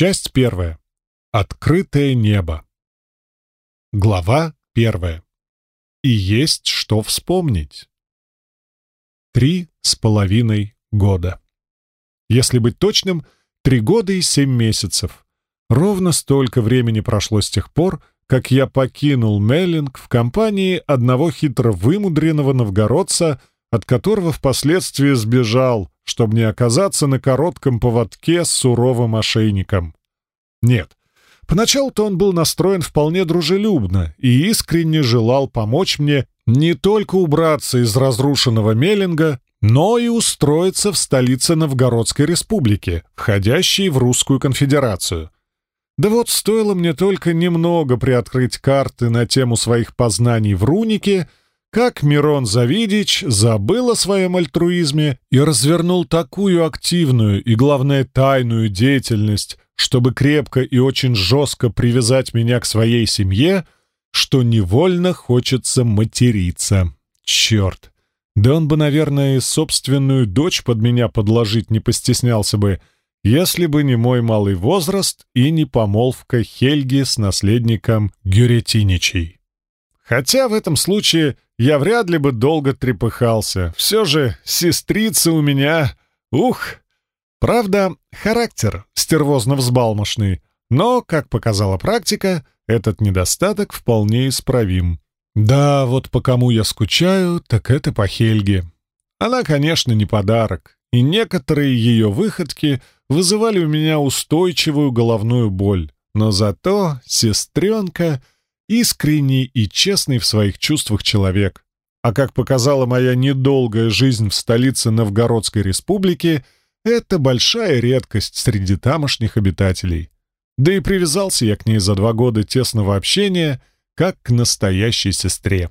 Часть первая. Открытое небо. Глава первая. И есть что вспомнить. Три с половиной года. Если быть точным, три года и семь месяцев. Ровно столько времени прошло с тех пор, как я покинул Меллинг в компании одного хитро вымудренного новгородца, от которого впоследствии сбежал, чтобы не оказаться на коротком поводке с суровым ошейником. Нет, поначалу-то он был настроен вполне дружелюбно и искренне желал помочь мне не только убраться из разрушенного Меллинга, но и устроиться в столице Новгородской республики, входящей в Русскую конфедерацию. Да вот стоило мне только немного приоткрыть карты на тему своих познаний в рунике — как Мирон Завидич забыл о своем альтруизме и развернул такую активную и, главное, тайную деятельность, чтобы крепко и очень жестко привязать меня к своей семье, что невольно хочется материться. Черт! Да он бы, наверное, и собственную дочь под меня подложить не постеснялся бы, если бы не мой малый возраст и не помолвка Хельги с наследником Гюретиничей. Хотя в этом случае я вряд ли бы долго трепыхался. Все же сестрица у меня... Ух! Правда, характер стервозно-взбалмошный, но, как показала практика, этот недостаток вполне исправим. Да, вот по кому я скучаю, так это по Хельге. Она, конечно, не подарок, и некоторые ее выходки вызывали у меня устойчивую головную боль. Но зато сестренка искренний и честный в своих чувствах человек. А как показала моя недолгая жизнь в столице Новгородской республики, это большая редкость среди тамошних обитателей. Да и привязался я к ней за два года тесного общения, как к настоящей сестре.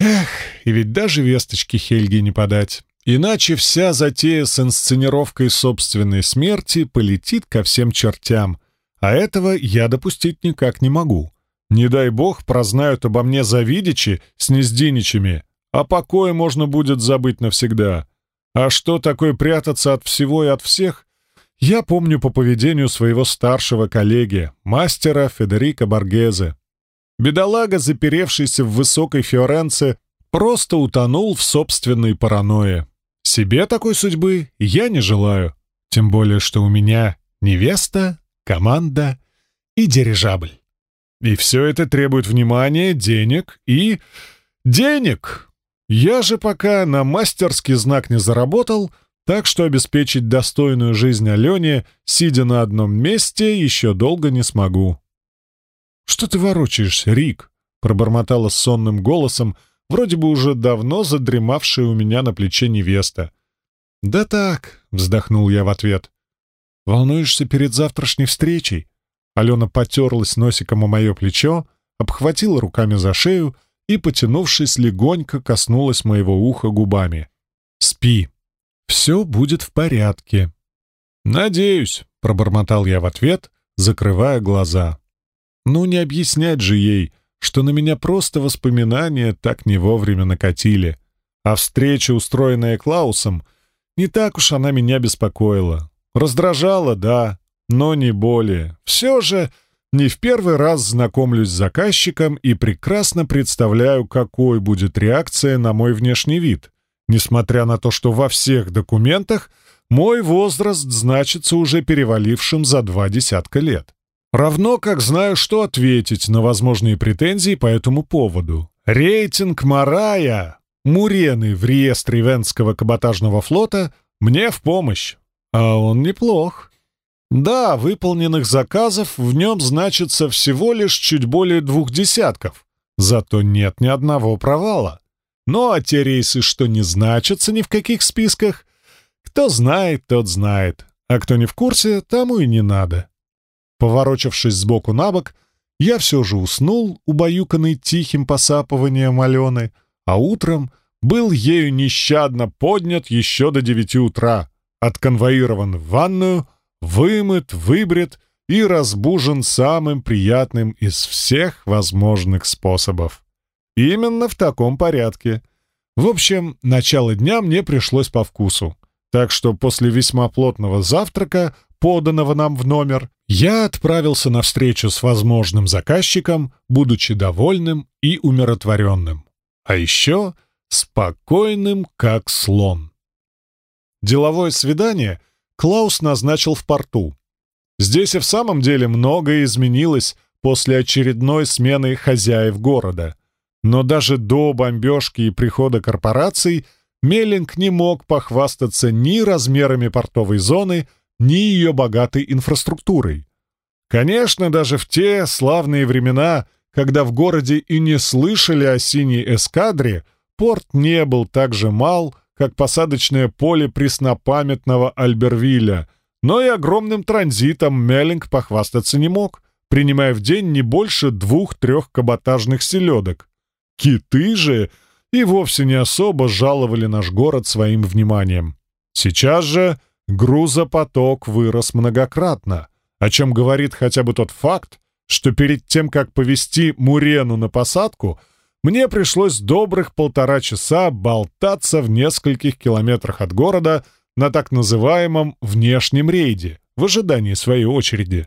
Эх, и ведь даже весточки Хельги не подать. Иначе вся затея с инсценировкой собственной смерти полетит ко всем чертям, а этого я допустить никак не могу. Не дай бог прознают обо мне завидичи с нездиничами, а покое можно будет забыть навсегда. А что такое прятаться от всего и от всех, я помню по поведению своего старшего коллеги, мастера Федерико Баргезе. Бедолага, заперевшийся в высокой Фиоренце, просто утонул в собственной паранойе. Себе такой судьбы я не желаю, тем более что у меня невеста, команда и дирижабль. И все это требует внимания, денег и... денег! Я же пока на мастерский знак не заработал, так что обеспечить достойную жизнь Алене, сидя на одном месте, еще долго не смогу. «Что ты ворочаешься, Рик?» — пробормотала сонным голосом, вроде бы уже давно задремавшая у меня на плече невеста. «Да так», — вздохнул я в ответ. «Волнуешься перед завтрашней встречей?» Алена потерлась носиком о мое плечо, обхватила руками за шею и, потянувшись, легонько коснулась моего уха губами. «Спи. Все будет в порядке». «Надеюсь», — пробормотал я в ответ, закрывая глаза. «Ну, не объяснять же ей, что на меня просто воспоминания так не вовремя накатили. А встреча, устроенная Клаусом, не так уж она меня беспокоила. Раздражала, да, но не более. Все же не в первый раз знакомлюсь с заказчиком и прекрасно представляю, какой будет реакция на мой внешний вид, несмотря на то, что во всех документах мой возраст значится уже перевалившим за два десятка лет. Равно как знаю, что ответить на возможные претензии по этому поводу. Рейтинг Марая, Мурены в реестре Венского каботажного флота, мне в помощь. А он неплох. Да, выполненных заказов в нем значится всего лишь чуть более двух десятков, зато нет ни одного провала. Ну а те рейсы, что не значатся ни в каких списках, кто знает, тот знает, а кто не в курсе, тому и не надо. Поворочившись сбоку на бок, я все же уснул, убаюканный тихим посапыванием Алены, а утром был ею нещадно поднят еще до девяти утра, отконвоирован в ванную, вымыт, выбрит и разбужен самым приятным из всех возможных способов. Именно в таком порядке. В общем, начало дня мне пришлось по вкусу. Так что после весьма плотного завтрака поданного нам в номер, я отправился на встречу с возможным заказчиком, будучи довольным и умиротворенным. А еще спокойным, как слон. Деловое свидание Клаус назначил в порту. Здесь и в самом деле многое изменилось после очередной смены хозяев города. Но даже до бомбежки и прихода корпораций Меллинг не мог похвастаться ни размерами портовой зоны, ни ее богатой инфраструктурой. Конечно, даже в те славные времена, когда в городе и не слышали о синей эскадре, порт не был так же мал, как посадочное поле преснопамятного Альбервилля, но и огромным транзитом Меллинг похвастаться не мог, принимая в день не больше двух-трех каботажных селедок. Киты же и вовсе не особо жаловали наш город своим вниманием. Сейчас же грузопоток вырос многократно, о чем говорит хотя бы тот факт, что перед тем, как повести Мурену на посадку, мне пришлось добрых полтора часа болтаться в нескольких километрах от города на так называемом «внешнем рейде» в ожидании своей очереди.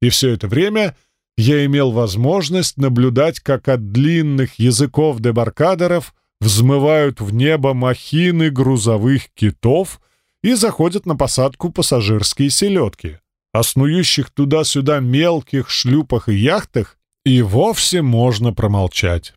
И все это время я имел возможность наблюдать, как от длинных языков дебаркадеров взмывают в небо махины грузовых китов — и заходят на посадку пассажирские селедки. О снующих туда-сюда мелких шлюпах и яхтах и вовсе можно промолчать.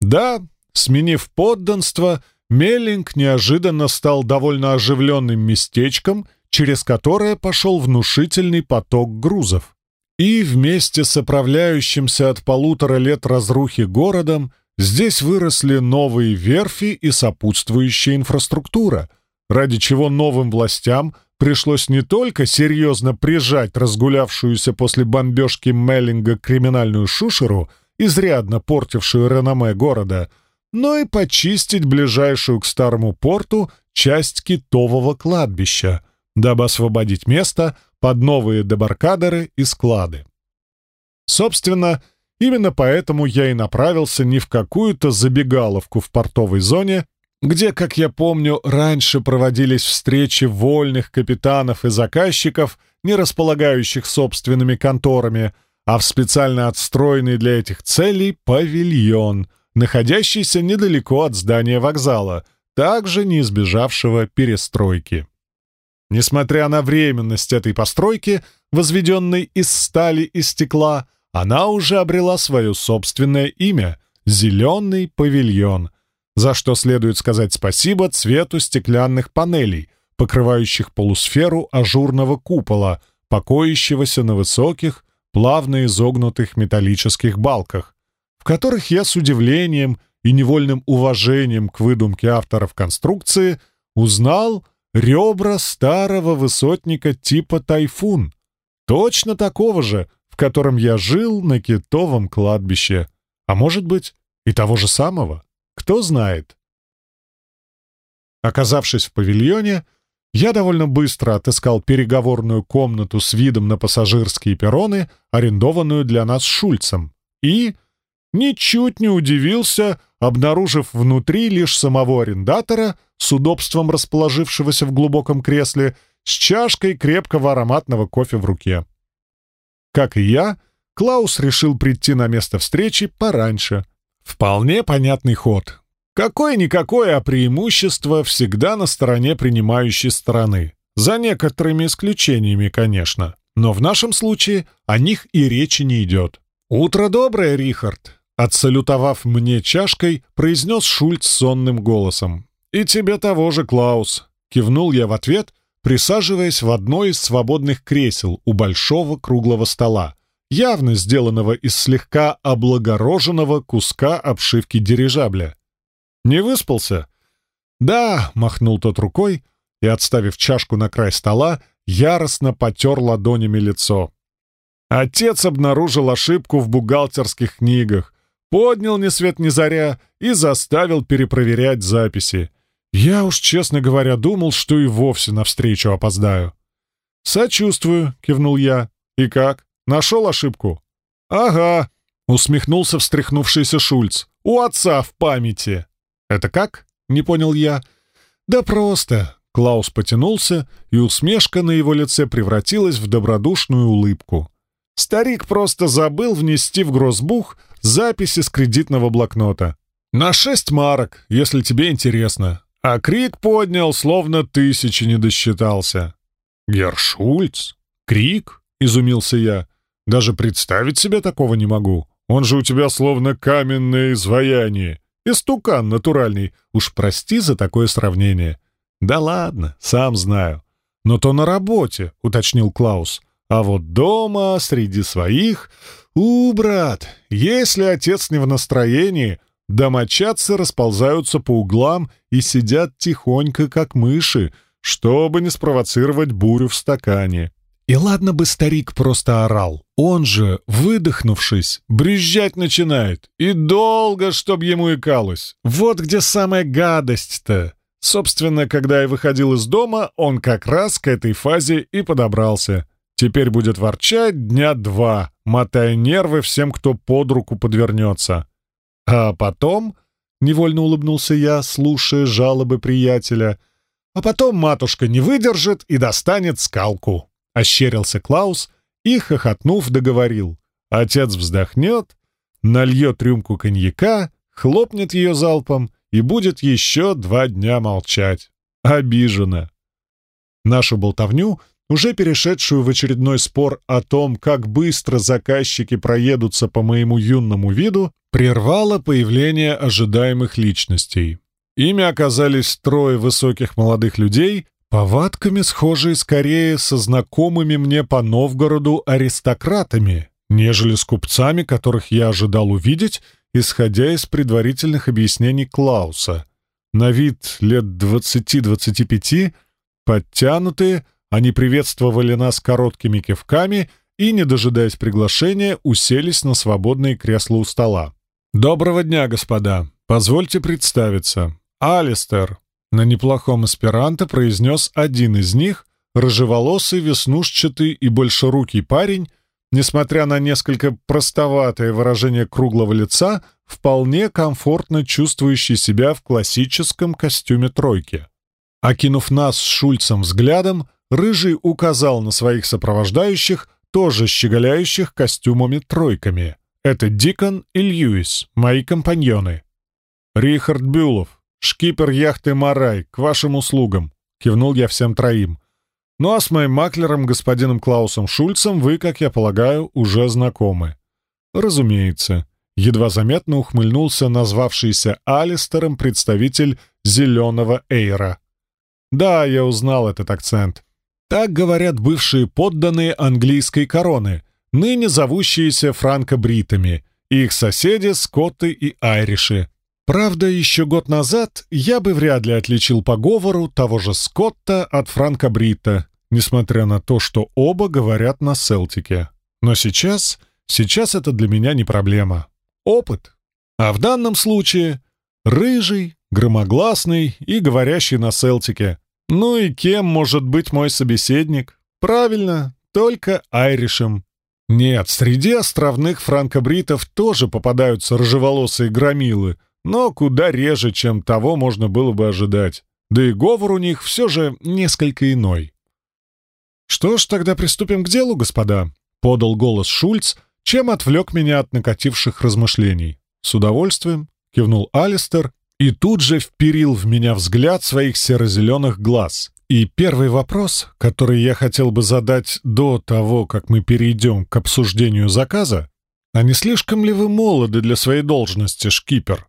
Да, сменив подданство, Меллинг неожиданно стал довольно оживленным местечком, через которое пошел внушительный поток грузов. И вместе с оправляющимся от полутора лет разрухи городом здесь выросли новые верфи и сопутствующая инфраструктура — ради чего новым властям пришлось не только серьезно прижать разгулявшуюся после бомбежки Меллинга криминальную шушеру, изрядно портившую реноме города, но и почистить ближайшую к старому порту часть китового кладбища, дабы освободить место под новые дебаркадеры и склады. Собственно, именно поэтому я и направился не в какую-то забегаловку в портовой зоне, где, как я помню, раньше проводились встречи вольных капитанов и заказчиков, не располагающих собственными конторами, а в специально отстроенный для этих целей павильон, находящийся недалеко от здания вокзала, также не избежавшего перестройки. Несмотря на временность этой постройки, возведенной из стали и стекла, она уже обрела свое собственное имя — «Зеленый павильон», за что следует сказать спасибо цвету стеклянных панелей, покрывающих полусферу ажурного купола, покоящегося на высоких, плавно изогнутых металлических балках, в которых я с удивлением и невольным уважением к выдумке авторов конструкции узнал ребра старого высотника типа «Тайфун», точно такого же, в котором я жил на китовом кладбище, а может быть и того же самого. Кто знает. Оказавшись в павильоне, я довольно быстро отыскал переговорную комнату с видом на пассажирские перроны, арендованную для нас Шульцем, и ничуть не удивился, обнаружив внутри лишь самого арендатора с удобством расположившегося в глубоком кресле с чашкой крепкого ароматного кофе в руке. Как и я, Клаус решил прийти на место встречи пораньше, Вполне понятный ход. Какое-никакое, а преимущество всегда на стороне принимающей стороны. За некоторыми исключениями, конечно. Но в нашем случае о них и речи не идет. «Утро доброе, Рихард!» Отсалютовав мне чашкой, произнес Шульц сонным голосом. «И тебе того же, Клаус!» Кивнул я в ответ, присаживаясь в одно из свободных кресел у большого круглого стола, явно сделанного из слегка облагороженного куска обшивки дирижабля. «Не выспался?» «Да», — махнул тот рукой и, отставив чашку на край стола, яростно потер ладонями лицо. Отец обнаружил ошибку в бухгалтерских книгах, поднял ни свет ни заря и заставил перепроверять записи. Я уж, честно говоря, думал, что и вовсе навстречу опоздаю. «Сочувствую», — кивнул я. «И как?» Нашел ошибку?» «Ага», — усмехнулся встряхнувшийся Шульц. «У отца в памяти». «Это как?» — не понял я. «Да просто. Клаус потянулся, и усмешка на его лице превратилась в добродушную улыбку. Старик просто забыл внести в гроссбух записи с кредитного блокнота. «На шесть марок, если тебе интересно». А крик поднял, словно тысячи не досчитался. «Гершульц? Крик?» — изумился я. «Даже представить себе такого не могу. Он же у тебя словно каменное изваяние. Истукан натуральный. Уж прости за такое сравнение». «Да ладно, сам знаю». «Но то на работе», — уточнил Клаус. «А вот дома, среди своих...» «У, брат, если отец не в настроении, домочадцы расползаются по углам и сидят тихонько, как мыши, чтобы не спровоцировать бурю в стакане. И ладно бы старик просто орал. Он же, выдохнувшись, брюзжать начинает. И долго, чтоб ему икалось. Вот где самая гадость-то. Собственно, когда я выходил из дома, он как раз к этой фазе и подобрался. Теперь будет ворчать дня два, мотая нервы всем, кто под руку подвернется. А потом, — невольно улыбнулся я, слушая жалобы приятеля, — а потом матушка не выдержит и достанет скалку. Ощерился Клаус и, хохотнув, договорил. Отец вздохнет, нальет рюмку коньяка, хлопнет ее залпом и будет еще два дня молчать. Обижена. Нашу болтовню, уже перешедшую в очередной спор о том, как быстро заказчики проедутся по моему юному виду, прервало появление ожидаемых личностей. Ими оказались трое высоких молодых людей, повадками схожие скорее со знакомыми мне по Новгороду аристократами, нежели с купцами, которых я ожидал увидеть, исходя из предварительных объяснений Клауса. На вид лет 20-25, подтянутые, они приветствовали нас короткими кивками и, не дожидаясь приглашения, уселись на свободные кресла у стола. «Доброго дня, господа. Позвольте представиться. Алистер». На неплохом эсперанто произнес один из них, рыжеволосый, веснушчатый и большерукий парень, несмотря на несколько простоватое выражение круглого лица, вполне комфортно чувствующий себя в классическом костюме тройки. Окинув нас с Шульцем взглядом, Рыжий указал на своих сопровождающих, тоже щеголяющих костюмами-тройками. Это Дикон и Льюис, мои компаньоны. «Рихард Бюлов, шкипер яхты «Марай», к вашим услугам», — кивнул я всем троим. «Ну а с моим маклером, господином Клаусом Шульцем, вы, как я полагаю, уже знакомы». «Разумеется», — едва заметно ухмыльнулся назвавшийся Алистером представитель «Зеленого Эйра». «Да, я узнал этот акцент. Так говорят бывшие подданные английской короны — ныне зовущиеся франко-бритами, их соседи Скотты и Айриши. Правда, еще год назад я бы вряд ли отличил по говору того же Скотта от франко-брита, несмотря на то, что оба говорят на селтике. Но сейчас, сейчас это для меня не проблема. Опыт. А в данном случае рыжий, громогласный и говорящий на селтике. Ну и кем может быть мой собеседник? Правильно, только Айришем. Нет, среди островных франкобритов тоже попадаются рыжеволосые громилы, но куда реже, чем того можно было бы ожидать. Да и говор у них все же несколько иной. «Что ж, тогда приступим к делу, господа», — подал голос Шульц, чем отвлек меня от накативших размышлений. «С удовольствием», — кивнул Алистер и тут же вперил в меня взгляд своих серо-зеленых глаз. И первый вопрос, который я хотел бы задать до того, как мы перейдем к обсуждению заказа, а не слишком ли вы молоды для своей должности, шкипер?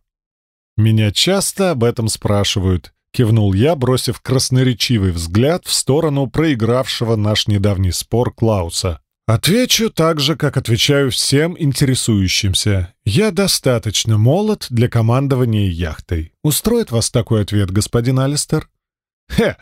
Меня часто об этом спрашивают, кивнул я, бросив красноречивый взгляд в сторону проигравшего наш недавний спор Клауса. Отвечу так же, как отвечаю всем интересующимся. Я достаточно молод для командования яхтой. Устроит вас такой ответ, господин Алистер? Хе!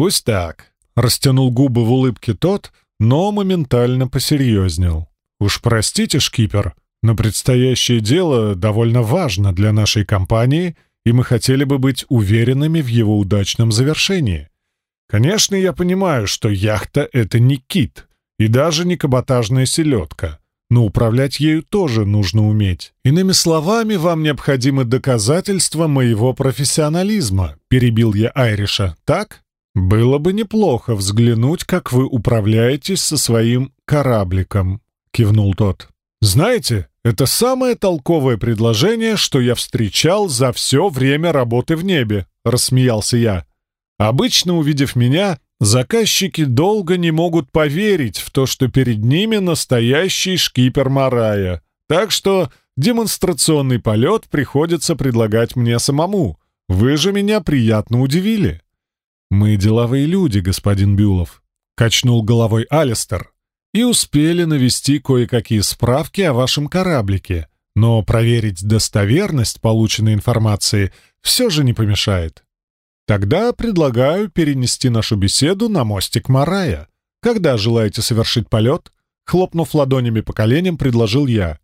«Пусть так», — растянул губы в улыбке тот, но моментально посерьезнел. «Уж простите, шкипер, но предстоящее дело довольно важно для нашей компании, и мы хотели бы быть уверенными в его удачном завершении. Конечно, я понимаю, что яхта — это не кит и даже не каботажная селедка, но управлять ею тоже нужно уметь. Иными словами, вам необходимы доказательства моего профессионализма», — перебил я Айриша, «так?» «Было бы неплохо взглянуть, как вы управляетесь со своим корабликом», — кивнул тот. «Знаете, это самое толковое предложение, что я встречал за все время работы в небе», — рассмеялся я. «Обычно, увидев меня, заказчики долго не могут поверить в то, что перед ними настоящий шкипер Марая. Так что демонстрационный полет приходится предлагать мне самому. Вы же меня приятно удивили». «Мы деловые люди, господин Бюлов», — качнул головой Алистер, «и успели навести кое-какие справки о вашем кораблике, но проверить достоверность полученной информации все же не помешает. Тогда предлагаю перенести нашу беседу на мостик Марая. Когда желаете совершить полет?» Хлопнув ладонями по коленям, предложил я.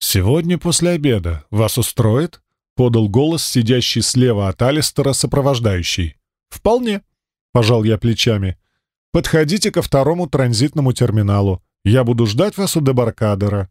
«Сегодня после обеда. Вас устроит?» — подал голос, сидящий слева от Алистера, сопровождающий. «Вполне», — пожал я плечами. «Подходите ко второму транзитному терминалу. Я буду ждать вас у дебаркадера».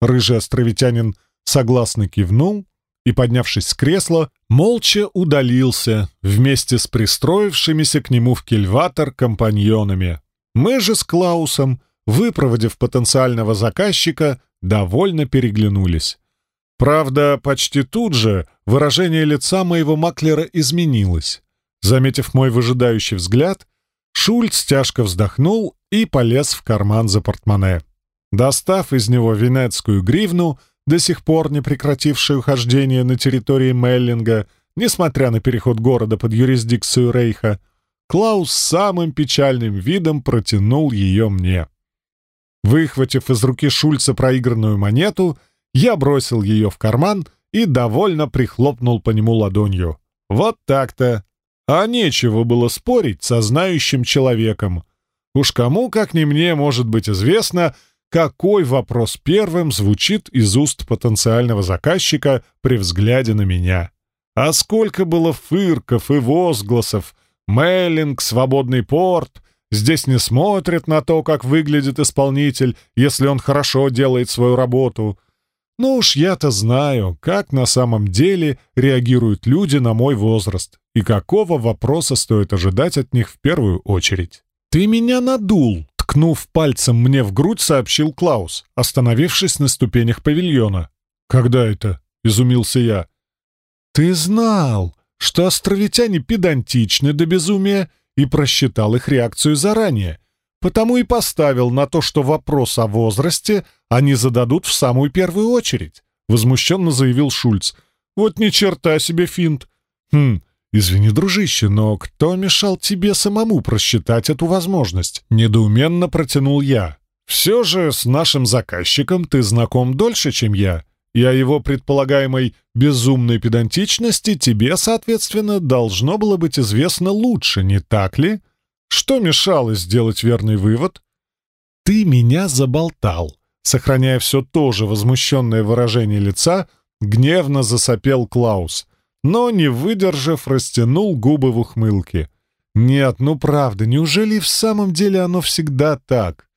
Рыжий островитянин согласно кивнул и, поднявшись с кресла, молча удалился вместе с пристроившимися к нему в кельватор компаньонами. Мы же с Клаусом, выпроводив потенциального заказчика, довольно переглянулись. Правда, почти тут же выражение лица моего маклера изменилось. Заметив мой выжидающий взгляд, Шульц тяжко вздохнул и полез в карман за портмоне. Достав из него венецкую гривну, до сих пор не прекратившую хождение на территории Меллинга, несмотря на переход города под юрисдикцию Рейха, Клаус самым печальным видом протянул ее мне. Выхватив из руки Шульца проигранную монету, я бросил ее в карман и довольно прихлопнул по нему ладонью. Вот так-то. А нечего было спорить со знающим человеком. Уж кому, как не мне, может быть известно, какой вопрос первым звучит из уст потенциального заказчика при взгляде на меня. А сколько было фырков и возгласов «Меллинг, свободный порт», Здесь не смотрят на то, как выглядит исполнитель, если он хорошо делает свою работу. Ну уж я-то знаю, как на самом деле реагируют люди на мой возраст и какого вопроса стоит ожидать от них в первую очередь. «Ты меня надул!» — ткнув пальцем мне в грудь, сообщил Клаус, остановившись на ступенях павильона. «Когда это?» — изумился я. «Ты знал, что островитяне педантичны до безумия и просчитал их реакцию заранее, потому и поставил на то, что вопрос о возрасте они зададут в самую первую очередь», — возмущенно заявил Шульц. «Вот ни черта себе финт!» «Хм, извини, дружище, но кто мешал тебе самому просчитать эту возможность?» — недоуменно протянул я. «Все же с нашим заказчиком ты знаком дольше, чем я, и о его предполагаемой безумной педантичности тебе, соответственно, должно было быть известно лучше, не так ли? Что мешало сделать верный вывод? Ты меня заболтал. Сохраняя все то же возмущенное выражение лица, гневно засопел Клаус, но, не выдержав, растянул губы в ухмылке. «Нет, ну правда, неужели в самом деле оно всегда так?»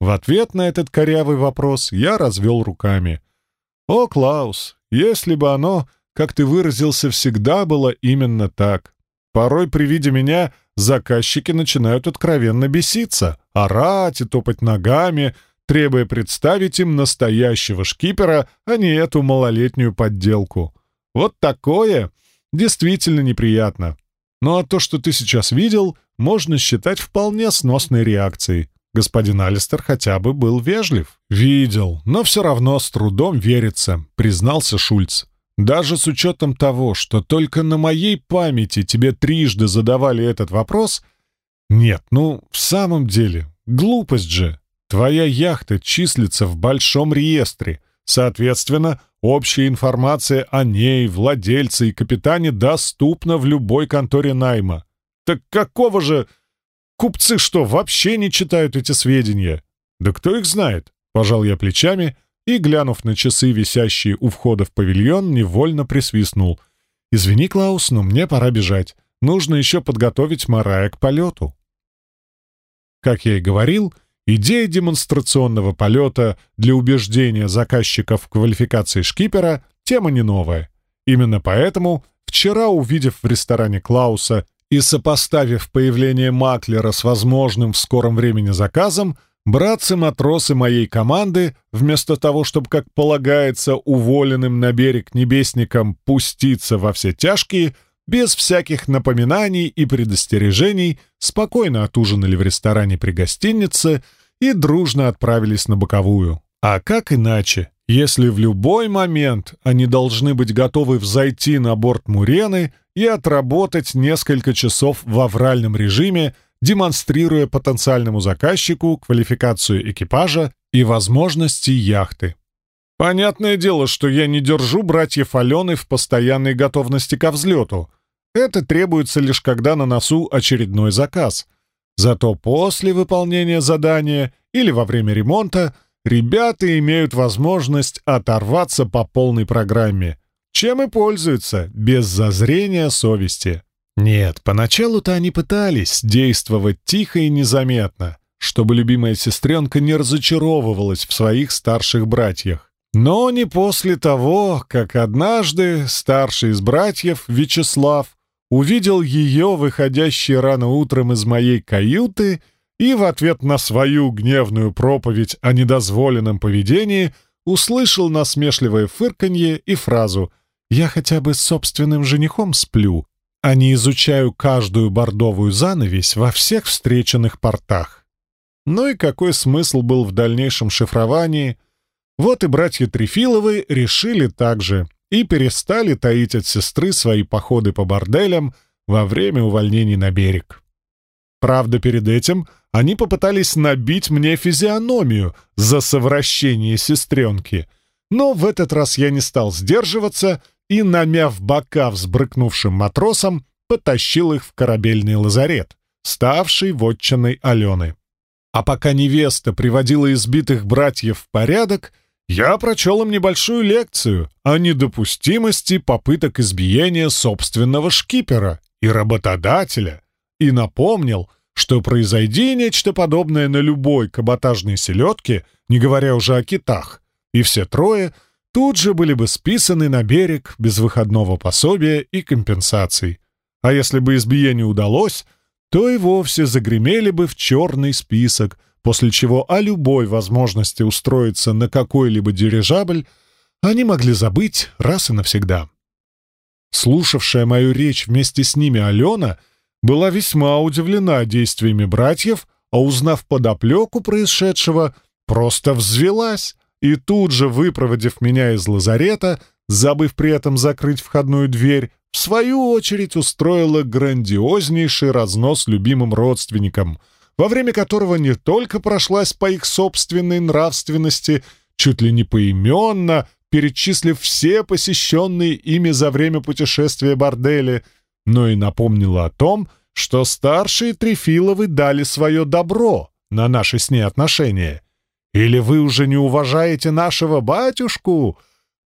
В ответ на этот корявый вопрос я развел руками — «О, Клаус, если бы оно, как ты выразился, всегда было именно так. Порой при виде меня заказчики начинают откровенно беситься, орать и топать ногами, требуя представить им настоящего шкипера, а не эту малолетнюю подделку. Вот такое действительно неприятно. Ну а то, что ты сейчас видел, можно считать вполне сносной реакцией. Господин Алистер хотя бы был вежлив. «Видел, но все равно с трудом верится», — признался Шульц. «Даже с учетом того, что только на моей памяти тебе трижды задавали этот вопрос...» «Нет, ну, в самом деле, глупость же. Твоя яхта числится в большом реестре. Соответственно, общая информация о ней, владельце и капитане доступна в любой конторе найма. Так какого же Купцы что, вообще не читают эти сведения? Да кто их знает? Пожал я плечами и, глянув на часы, висящие у входа в павильон, невольно присвистнул. «Извини, Клаус, но мне пора бежать. Нужно еще подготовить Марая к полету». Как я и говорил, идея демонстрационного полета для убеждения заказчиков в квалификации шкипера — тема не новая. Именно поэтому, вчера, увидев в ресторане Клауса И сопоставив появление Маклера с возможным в скором времени заказом, братцы-матросы моей команды, вместо того, чтобы, как полагается, уволенным на берег небесникам пуститься во все тяжкие, без всяких напоминаний и предостережений, спокойно отужинали в ресторане при гостинице и дружно отправились на боковую. А как иначе, если в любой момент они должны быть готовы взойти на борт Мурены и отработать несколько часов в авральном режиме, демонстрируя потенциальному заказчику квалификацию экипажа и возможности яхты. Понятное дело, что я не держу братьев Алены в постоянной готовности ко взлету. Это требуется лишь когда на носу очередной заказ. Зато после выполнения задания или во время ремонта ребята имеют возможность оторваться по полной программе, чем и пользуются без зазрения совести. Нет, поначалу-то они пытались действовать тихо и незаметно, чтобы любимая сестренка не разочаровывалась в своих старших братьях. Но не после того, как однажды старший из братьев, Вячеслав, увидел ее, выходящей рано утром из моей каюты, и в ответ на свою гневную проповедь о недозволенном поведении услышал насмешливое фырканье и фразу «Я хотя бы с собственным женихом сплю, а не изучаю каждую бордовую занавесь во всех встреченных портах. Ну и какой смысл был в дальнейшем шифровании? Вот и братья Трефиловы решили так же и перестали таить от сестры свои походы по борделям во время увольнений на берег. Правда, перед этим они попытались набить мне физиономию за совращение сестренки, но в этот раз я не стал сдерживаться и, намяв бока взбрыкнувшим матросам, потащил их в корабельный лазарет, ставший вотчиной Алены. А пока невеста приводила избитых братьев в порядок, я прочел им небольшую лекцию о недопустимости попыток избиения собственного шкипера и работодателя и напомнил, что произойди нечто подобное на любой каботажной селедке, не говоря уже о китах, и все трое — тут же были бы списаны на берег без выходного пособия и компенсаций. А если бы избиение удалось, то и вовсе загремели бы в черный список, после чего о любой возможности устроиться на какой-либо дирижабль они могли забыть раз и навсегда. Слушавшая мою речь вместе с ними Алена была весьма удивлена действиями братьев, а узнав подоплеку происшедшего, просто взвелась и тут же, выпроводив меня из лазарета, забыв при этом закрыть входную дверь, в свою очередь устроила грандиознейший разнос любимым родственникам, во время которого не только прошлась по их собственной нравственности, чуть ли не поименно, перечислив все посещенные ими за время путешествия бордели, но и напомнила о том, что старшие Трефиловы дали свое добро на наши с ней отношения — или вы уже не уважаете нашего батюшку?»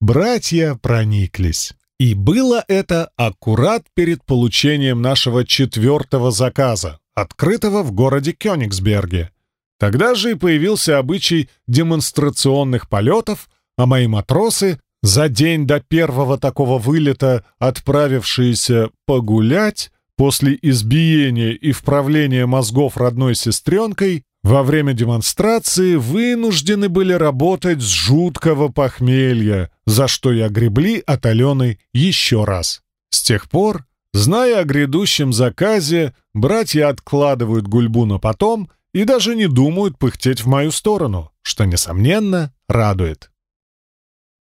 Братья прониклись. И было это аккурат перед получением нашего четвертого заказа, открытого в городе Кёнигсберге. Тогда же и появился обычай демонстрационных полетов, а мои матросы, за день до первого такого вылета, отправившиеся погулять, после избиения и вправления мозгов родной сестренкой, во время демонстрации вынуждены были работать с жуткого похмелья, за что и огребли от Алены еще раз. С тех пор, зная о грядущем заказе, братья откладывают гульбу на потом и даже не думают пыхтеть в мою сторону, что, несомненно, радует.